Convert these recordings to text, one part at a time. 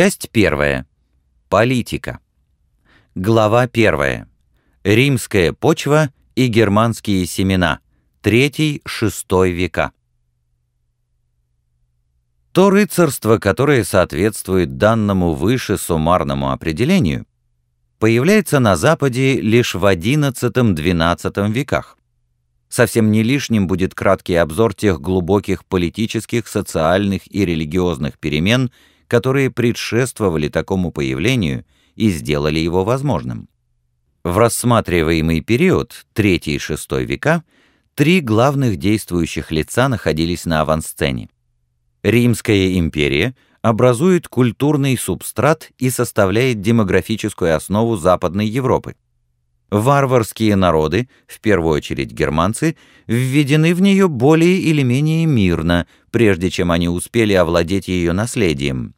Часть первая. Политика. Глава первая. Римская почва и германские семена. Третий-шестой века. То рыцарство, которое соответствует данному выше суммарному определению, появляется на Западе лишь в XI-XII веках. Совсем не лишним будет краткий обзор тех глубоких политических, социальных и религиозных перемен, которые предшествовали такому появлению и сделали его возможным. В рассматриваемый период, 3 и 6 века, три главных действующих лица находились на авансцене. Римская империя образует культурный субстрат и составляет демографическую основу Западной Европы. Варварские народы, в первую очередь германцы, введены в нее более или менее мирно, прежде чем они успели овладеть ее наследием.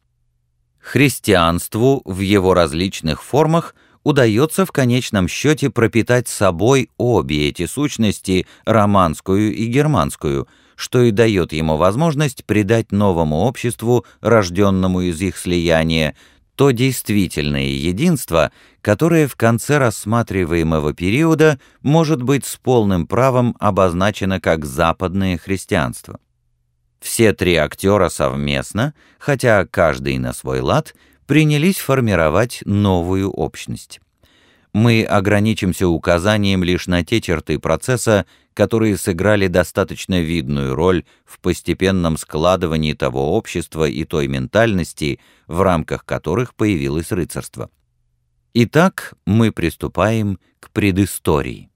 Христианству в его различных формах удается в конечном счете пропитать собой обе эти сущности, романскую и германскую, что и дает ему возможность придать новому обществу, рожденному из их слияния, то действительное единство, которое в конце рассматриваемого периода может быть с полным правом обозначено как западное христианство. Все три актера совместно, хотя каждый на свой лад, принялись формировать новую общность. Мы ограничимся указанием лишь на те черты процесса, которые сыграли достаточно видную роль в постепенном складывании того общества и той ментальности, в рамках которых появилось рыцарство. Итак, мы приступаем к предыстории.